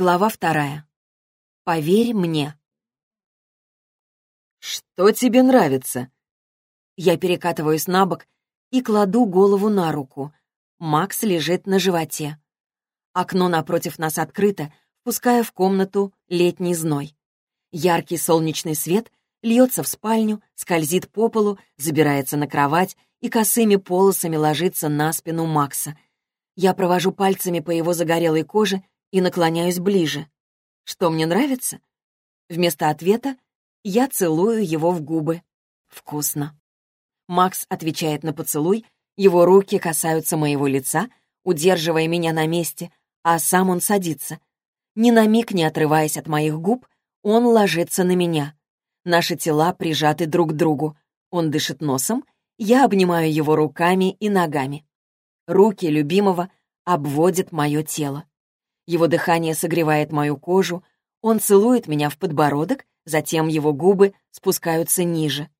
Глава вторая. Поверь мне. «Что тебе нравится?» Я перекатываюсь на бок и кладу голову на руку. Макс лежит на животе. Окно напротив нас открыто, впуская в комнату летний зной. Яркий солнечный свет льется в спальню, скользит по полу, забирается на кровать и косыми полосами ложится на спину Макса. Я провожу пальцами по его загорелой коже и наклоняюсь ближе. Что мне нравится? Вместо ответа я целую его в губы. Вкусно. Макс отвечает на поцелуй, его руки касаются моего лица, удерживая меня на месте, а сам он садится. Ни на миг не отрываясь от моих губ, он ложится на меня. Наши тела прижаты друг к другу. Он дышит носом, я обнимаю его руками и ногами. Руки любимого обводят мое тело. Его дыхание согревает мою кожу, он целует меня в подбородок, затем его губы спускаются ниже.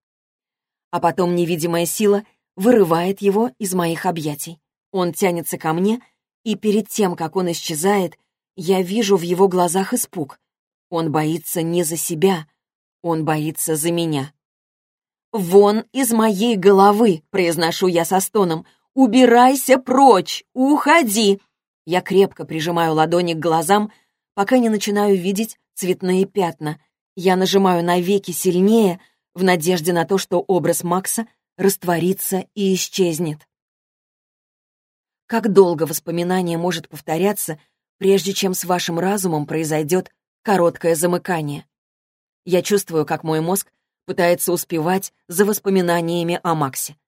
А потом невидимая сила вырывает его из моих объятий. Он тянется ко мне, и перед тем, как он исчезает, я вижу в его глазах испуг. Он боится не за себя, он боится за меня. «Вон из моей головы!» — произношу я со стоном. «Убирайся прочь! Уходи!» Я крепко прижимаю ладони к глазам, пока не начинаю видеть цветные пятна. Я нажимаю на веки сильнее, в надежде на то, что образ Макса растворится и исчезнет. Как долго воспоминание может повторяться, прежде чем с вашим разумом произойдет короткое замыкание? Я чувствую, как мой мозг пытается успевать за воспоминаниями о Максе.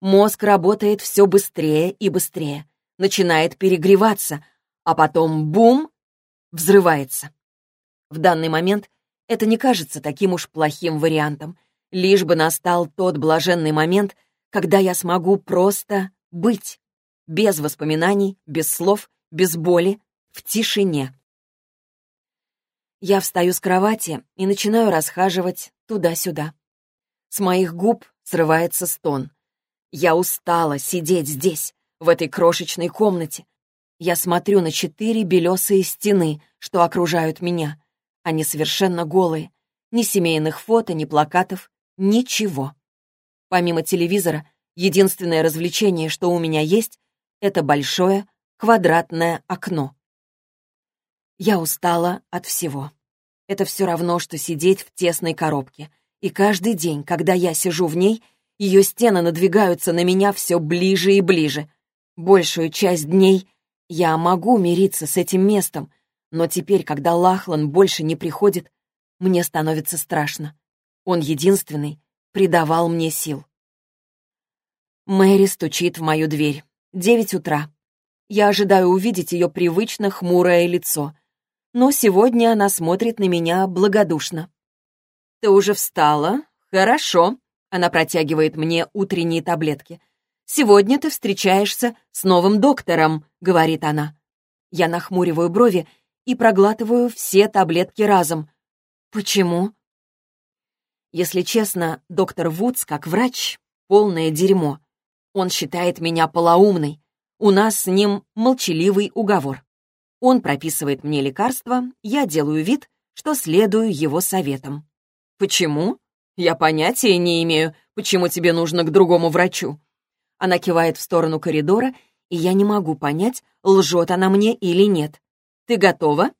Мозг работает все быстрее и быстрее начинает перегреваться, а потом бум — взрывается. В данный момент это не кажется таким уж плохим вариантом, лишь бы настал тот блаженный момент, когда я смогу просто быть, без воспоминаний, без слов, без боли, в тишине. Я встаю с кровати и начинаю расхаживать туда-сюда. С моих губ срывается стон. Я устала сидеть здесь, в этой крошечной комнате. Я смотрю на четыре белесые стены, что окружают меня. Они совершенно голые. Ни семейных фото, ни плакатов, ничего. Помимо телевизора, единственное развлечение, что у меня есть, это большое квадратное окно. Я устала от всего. Это все равно, что сидеть в тесной коробке. И каждый день, когда я сижу в ней, ее стены надвигаются на меня все ближе и ближе. Большую часть дней я могу мириться с этим местом, но теперь, когда Лахлан больше не приходит, мне становится страшно. Он единственный придавал мне сил. Мэри стучит в мою дверь. Девять утра. Я ожидаю увидеть ее привычно хмурое лицо. Но сегодня она смотрит на меня благодушно. «Ты уже встала? Хорошо». Она протягивает мне утренние таблетки. «Сегодня ты встречаешься с новым доктором», — говорит она. Я нахмуриваю брови и проглатываю все таблетки разом. «Почему?» Если честно, доктор Вудс, как врач, полное дерьмо. Он считает меня полоумной. У нас с ним молчаливый уговор. Он прописывает мне лекарства, я делаю вид, что следую его советам. «Почему?» «Я понятия не имею, почему тебе нужно к другому врачу. Она кивает в сторону коридора, и я не могу понять, лжет она мне или нет. «Ты готова?»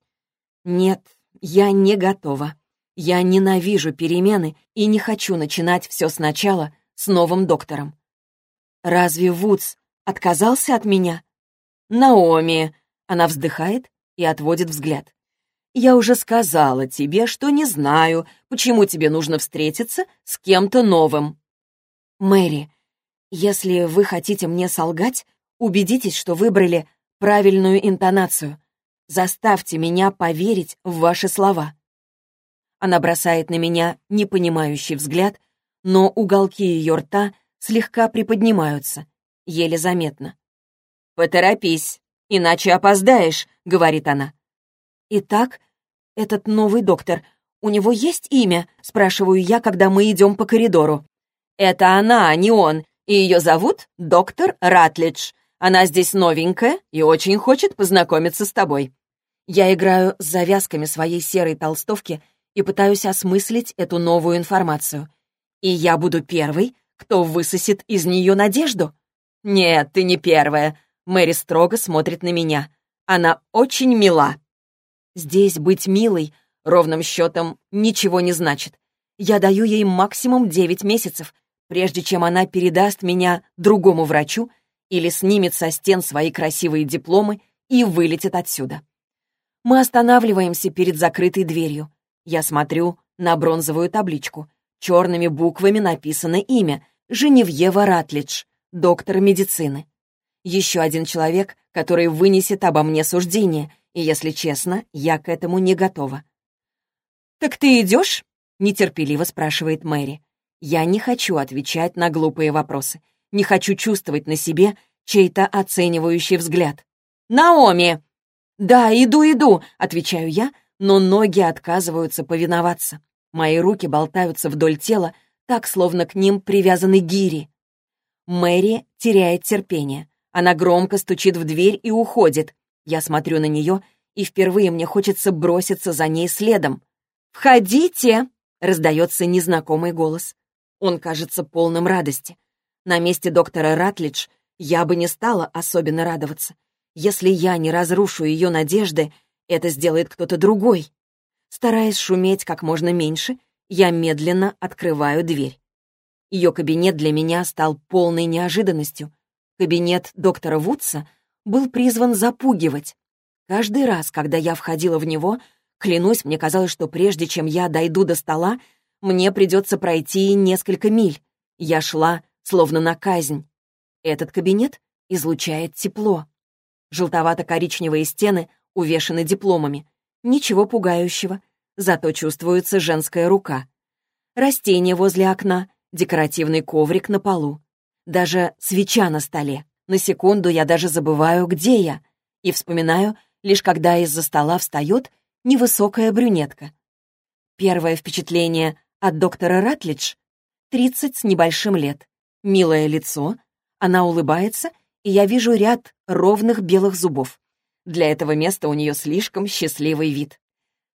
«Нет, я не готова. Я ненавижу перемены и не хочу начинать все сначала с новым доктором». «Разве Вудс отказался от меня?» «Наоми!» Она вздыхает и отводит взгляд. «Я уже сказала тебе, что не знаю, почему тебе нужно встретиться с кем-то новым». «Мэри, если вы хотите мне солгать, убедитесь, что выбрали правильную интонацию. Заставьте меня поверить в ваши слова. Она бросает на меня непонимающий взгляд, но уголки ее рта слегка приподнимаются, еле заметно. «Поторопись, иначе опоздаешь», — говорит она. «Итак, этот новый доктор, у него есть имя?» — спрашиваю я, когда мы идем по коридору. «Это она, а не он, и ее зовут доктор Ратлидж. Она здесь новенькая и очень хочет познакомиться с тобой. Я играю с завязками своей серой толстовки и пытаюсь осмыслить эту новую информацию. И я буду первой, кто высосет из нее надежду? Нет, ты не первая. Мэри строго смотрит на меня. Она очень мила. Здесь быть милой ровным счетом ничего не значит. Я даю ей максимум 9 месяцев, прежде чем она передаст меня другому врачу или снимет со стен свои красивые дипломы и вылетит отсюда. Мы останавливаемся перед закрытой дверью. Я смотрю на бронзовую табличку. Черными буквами написано имя — Женевьева Ратлидж, доктор медицины. Еще один человек, который вынесет обо мне суждение, и, если честно, я к этому не готова. «Так ты идешь?» — нетерпеливо спрашивает Мэри. Я не хочу отвечать на глупые вопросы. Не хочу чувствовать на себе чей-то оценивающий взгляд. «Наоми!» «Да, иду, иду», — отвечаю я, но ноги отказываются повиноваться. Мои руки болтаются вдоль тела, так, словно к ним привязаны гири. Мэри теряет терпение. Она громко стучит в дверь и уходит. Я смотрю на нее, и впервые мне хочется броситься за ней следом. «Входите!» — раздается незнакомый голос. Он кажется полным радости. На месте доктора Ратлидж я бы не стала особенно радоваться. Если я не разрушу ее надежды, это сделает кто-то другой. Стараясь шуметь как можно меньше, я медленно открываю дверь. Ее кабинет для меня стал полной неожиданностью. Кабинет доктора Вудса был призван запугивать. Каждый раз, когда я входила в него, Клянусь, мне казалось, что прежде чем я дойду до стола, мне придется пройти несколько миль. Я шла, словно на казнь. Этот кабинет излучает тепло. Желтовато-коричневые стены увешаны дипломами. Ничего пугающего, зато чувствуется женская рука. Растение возле окна, декоративный коврик на полу. Даже свеча на столе. На секунду я даже забываю, где я, и вспоминаю, лишь когда из-за стола встает невысокая брюнетка. Первое впечатление от доктора Ратлидж — 30 с небольшим лет. Милое лицо, она улыбается, и я вижу ряд ровных белых зубов. Для этого места у нее слишком счастливый вид.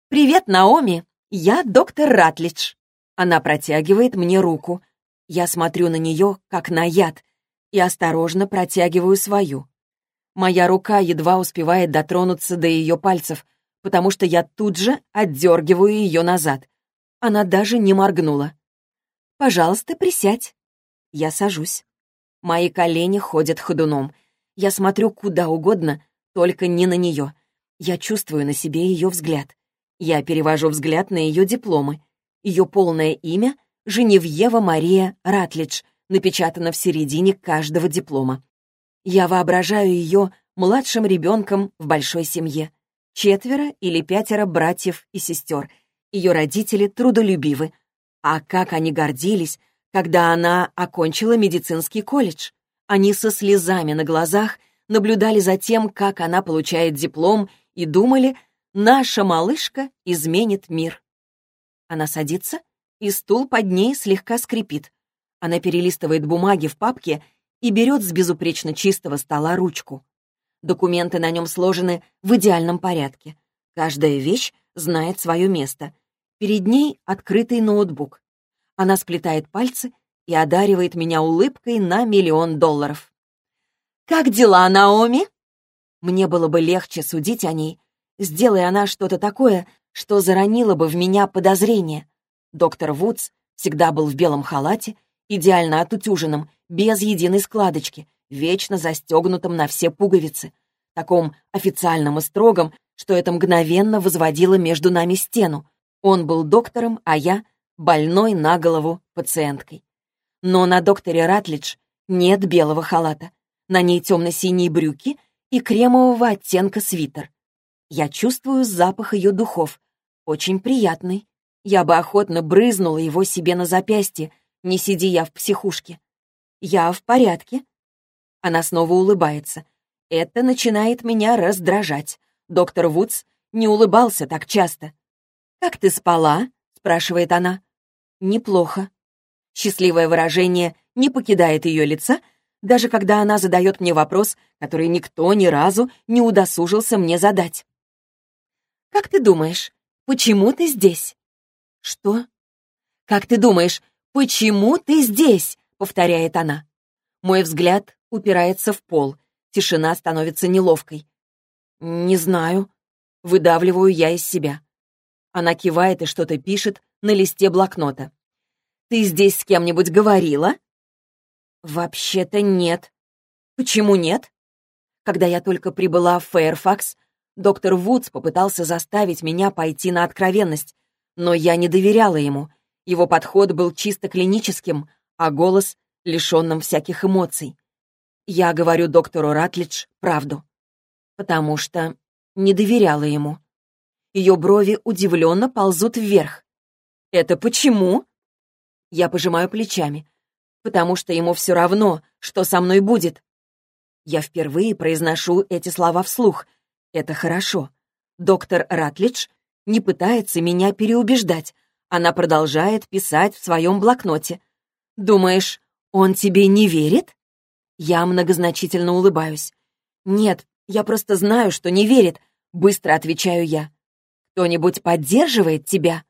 «Привет, Наоми! Я доктор Ратлидж!» Она протягивает мне руку. Я смотрю на нее, как на яд, и осторожно протягиваю свою. Моя рука едва успевает дотронуться до ее пальцев — потому что я тут же отдергиваю ее назад. Она даже не моргнула. «Пожалуйста, присядь». Я сажусь. Мои колени ходят ходуном. Я смотрю куда угодно, только не на нее. Я чувствую на себе ее взгляд. Я перевожу взгляд на ее дипломы. Ее полное имя — Женевьева Мария Ратлидж, напечатано в середине каждого диплома. Я воображаю ее младшим ребенком в большой семье четверо или пятеро братьев и сестер. Ее родители трудолюбивы. А как они гордились, когда она окончила медицинский колледж. Они со слезами на глазах наблюдали за тем, как она получает диплом, и думали, наша малышка изменит мир. Она садится, и стул под ней слегка скрипит. Она перелистывает бумаги в папке и берет с безупречно чистого стола ручку. Документы на нем сложены в идеальном порядке. Каждая вещь знает свое место. Перед ней открытый ноутбук. Она сплетает пальцы и одаривает меня улыбкой на миллион долларов. «Как дела, Наоми?» Мне было бы легче судить о ней, сделая она что-то такое, что заронило бы в меня подозрение. Доктор Вудс всегда был в белом халате, идеально отутюженном, без единой складочки, вечно застегнутом на все пуговицы, таком официальном и строгом, что это мгновенно возводило между нами стену. Он был доктором, а я — больной на голову пациенткой. Но на докторе Ратлидж нет белого халата. На ней темно-синие брюки и кремового оттенка свитер. Я чувствую запах ее духов. Очень приятный. Я бы охотно брызнула его себе на запястье, не сиди я в психушке. Я в порядке. Она снова улыбается. Это начинает меня раздражать. Доктор Вудс не улыбался так часто. «Как ты спала?» — спрашивает она. «Неплохо». Счастливое выражение не покидает ее лица, даже когда она задает мне вопрос, который никто ни разу не удосужился мне задать. Как ты думаешь, почему ты здесь?» «Что?» «Как ты думаешь, почему ты здесь?» — повторяет она. Мой взгляд упирается в пол. Тишина становится неловкой. «Не знаю». Выдавливаю я из себя. Она кивает и что-то пишет на листе блокнота. «Ты здесь с кем-нибудь говорила?» «Вообще-то нет». «Почему нет?» Когда я только прибыла в Фэйрфакс, доктор Вудс попытался заставить меня пойти на откровенность, но я не доверяла ему. Его подход был чисто клиническим, а голос — лишенным всяких эмоций. Я говорю доктору Ратлидж правду, потому что не доверяла ему. Ее брови удивленно ползут вверх. «Это почему?» Я пожимаю плечами. «Потому что ему все равно, что со мной будет». Я впервые произношу эти слова вслух. Это хорошо. Доктор Ратлидж не пытается меня переубеждать. Она продолжает писать в своем блокноте. «Думаешь, он тебе не верит?» Я многозначительно улыбаюсь. «Нет, я просто знаю, что не верит», — быстро отвечаю я. «Кто-нибудь поддерживает тебя?»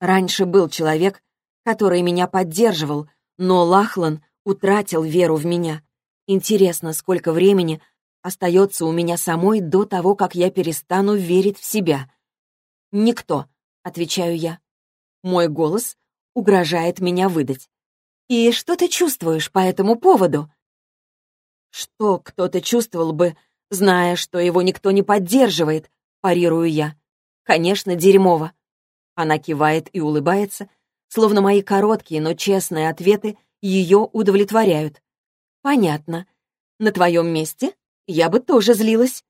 Раньше был человек, который меня поддерживал, но Лахлан утратил веру в меня. Интересно, сколько времени остается у меня самой до того, как я перестану верить в себя. «Никто», — отвечаю я. Мой голос угрожает меня выдать. «И что ты чувствуешь по этому поводу?» Что кто-то чувствовал бы, зная, что его никто не поддерживает, парирую я. Конечно, дерьмово. Она кивает и улыбается, словно мои короткие, но честные ответы ее удовлетворяют. Понятно. На твоем месте я бы тоже злилась.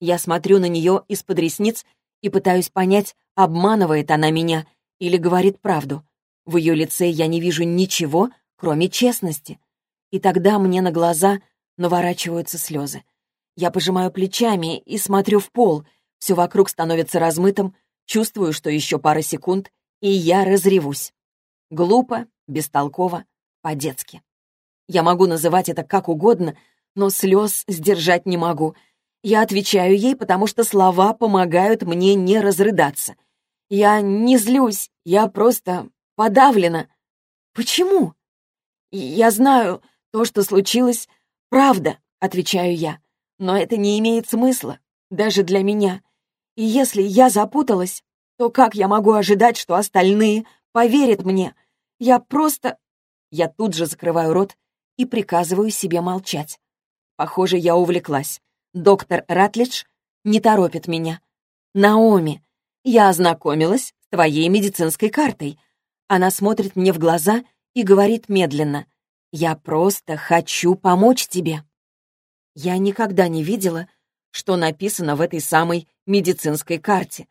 Я смотрю на нее из-под ресниц и пытаюсь понять, обманывает она меня или говорит правду. В ее лице я не вижу ничего, кроме честности. И тогда мне на глаза наворачиваются слезы. Я пожимаю плечами и смотрю в пол. Все вокруг становится размытым, чувствую, что еще пара секунд, и я разревусь. Глупо, бестолково, по-детски. Я могу называть это как угодно, но слез сдержать не могу. Я отвечаю ей, потому что слова помогают мне не разрыдаться. Я не злюсь, я просто подавлена. Почему? Я знаю, то, что случилось, «Правда», — отвечаю я, — «но это не имеет смысла, даже для меня. И если я запуталась, то как я могу ожидать, что остальные поверят мне? Я просто...» Я тут же закрываю рот и приказываю себе молчать. Похоже, я увлеклась. Доктор Ратлидж не торопит меня. «Наоми, я ознакомилась с твоей медицинской картой». Она смотрит мне в глаза и говорит медленно. Я просто хочу помочь тебе. Я никогда не видела, что написано в этой самой медицинской карте,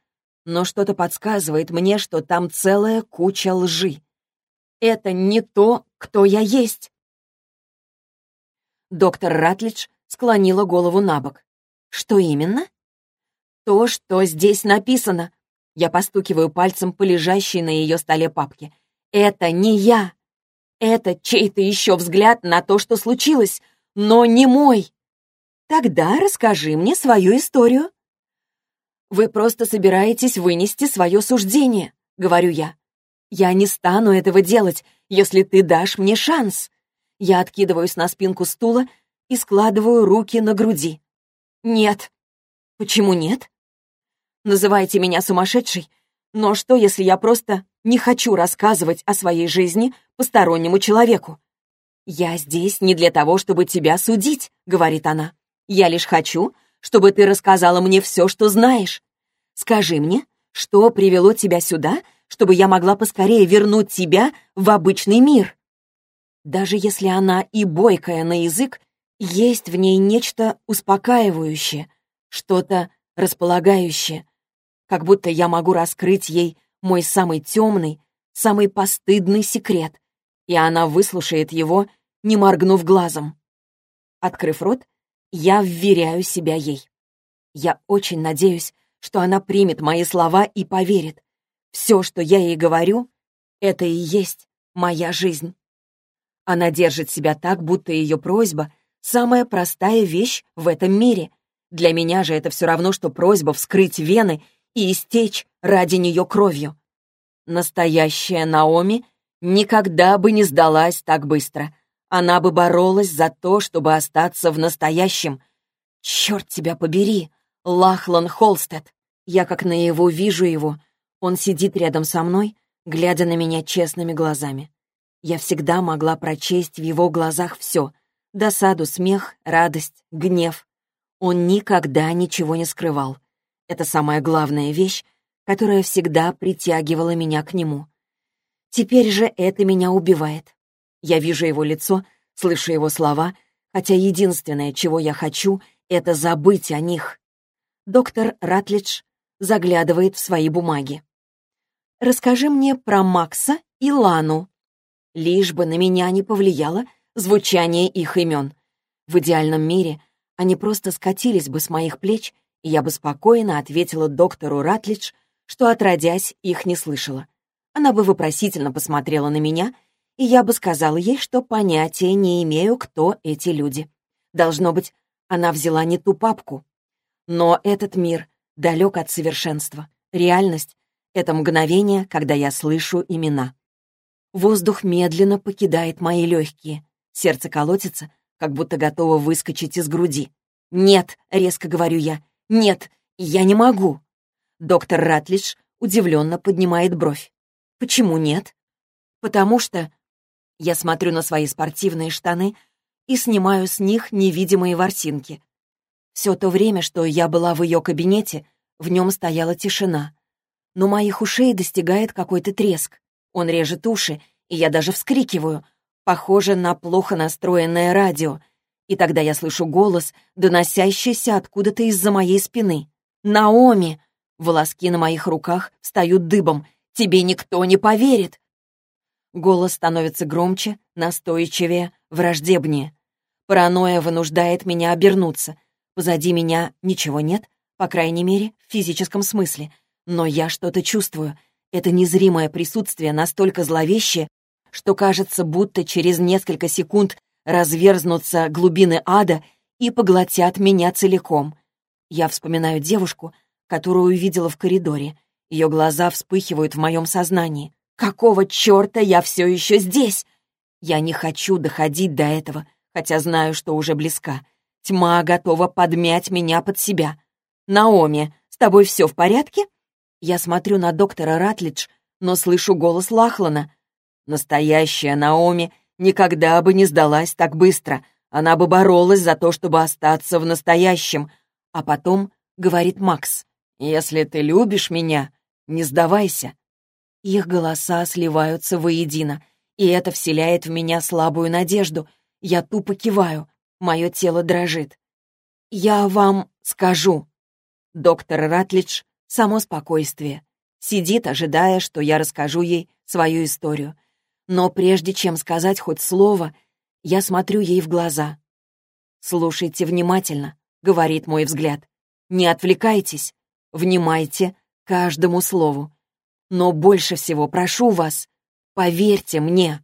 но что-то подсказывает мне, что там целая куча лжи. Это не то, кто я есть. Доктор Ратлидж склонила голову на бок. Что именно? То, что здесь написано. Я постукиваю пальцем по лежащей на ее столе папке. Это не я. Это чей-то еще взгляд на то, что случилось, но не мой. Тогда расскажи мне свою историю. Вы просто собираетесь вынести свое суждение, говорю я. Я не стану этого делать, если ты дашь мне шанс. Я откидываюсь на спинку стула и складываю руки на груди. Нет. Почему нет? Называйте меня сумасшедшей, но что, если я просто не хочу рассказывать о своей жизни постороннему человеку? «Я здесь не для того, чтобы тебя судить», — говорит она. «Я лишь хочу, чтобы ты рассказала мне все, что знаешь. Скажи мне, что привело тебя сюда, чтобы я могла поскорее вернуть тебя в обычный мир?» Даже если она и бойкая на язык, есть в ней нечто успокаивающее, что-то располагающее, как будто я могу раскрыть ей мой самый темный, самый постыдный секрет, и она выслушает его, не моргнув глазом. Открыв рот, я вверяю себя ей. Я очень надеюсь, что она примет мои слова и поверит. Все, что я ей говорю, это и есть моя жизнь. Она держит себя так, будто ее просьба — самая простая вещь в этом мире. Для меня же это все равно, что просьба вскрыть вены и истечь ради нее кровью. Настоящая Наоми никогда бы не сдалась так быстро. Она бы боролась за то, чтобы остаться в настоящем. Черт тебя побери, Лахлан Холстед. Я как наяву вижу его. Он сидит рядом со мной, глядя на меня честными глазами. Я всегда могла прочесть в его глазах все — досаду, смех, радость, гнев. Он никогда ничего не скрывал. Это самая главная вещь, которая всегда притягивала меня к нему. Теперь же это меня убивает. Я вижу его лицо, слышу его слова, хотя единственное, чего я хочу, это забыть о них. Доктор Ратлидж заглядывает в свои бумаги. «Расскажи мне про Макса и Лану», лишь бы на меня не повлияло звучание их имен. В идеальном мире они просто скатились бы с моих плеч, и я бы спокойно ответила доктору Ратлидж, что, отродясь, их не слышала. Она бы вопросительно посмотрела на меня, и я бы сказала ей, что понятия не имею, кто эти люди. Должно быть, она взяла не ту папку. Но этот мир далек от совершенства. Реальность — это мгновение, когда я слышу имена. Воздух медленно покидает мои легкие. Сердце колотится, как будто готово выскочить из груди. «Нет», — резко говорю я, — «нет, я не могу». Доктор Ратлидж удивленно поднимает бровь. «Почему нет?» «Потому что...» Я смотрю на свои спортивные штаны и снимаю с них невидимые ворсинки. Все то время, что я была в ее кабинете, в нем стояла тишина. Но моих ушей достигает какой-то треск. Он режет уши, и я даже вскрикиваю. Похоже на плохо настроенное радио. И тогда я слышу голос, доносящийся откуда-то из-за моей спины. «Наоми!» Волоски на моих руках встают дыбом. «Тебе никто не поверит!» Голос становится громче, настойчивее, враждебнее. Паранойя вынуждает меня обернуться. Позади меня ничего нет, по крайней мере, в физическом смысле. Но я что-то чувствую — это незримое присутствие настолько зловещее, что кажется, будто через несколько секунд разверзнутся глубины ада и поглотят меня целиком. Я вспоминаю девушку, которую увидела в коридоре. Ее глаза вспыхивают в моем сознании. «Какого черта я все еще здесь?» Я не хочу доходить до этого, хотя знаю, что уже близка. Тьма готова подмять меня под себя. «Наоми, с тобой все в порядке?» Я смотрю на доктора Ратлидж, но слышу голос Лахлана. Настоящая Наоми никогда бы не сдалась так быстро. Она бы боролась за то, чтобы остаться в настоящем. А потом говорит Макс, «Если ты любишь меня, не сдавайся». Их голоса сливаются воедино, и это вселяет в меня слабую надежду. Я тупо киваю, мое тело дрожит. «Я вам скажу». Доктор Ратлидж само спокойствие. Сидит, ожидая, что я расскажу ей свою историю. Но прежде чем сказать хоть слово, я смотрю ей в глаза. «Слушайте внимательно», — говорит мой взгляд. «Не отвлекайтесь, внимайте каждому слову. Но больше всего прошу вас, поверьте мне».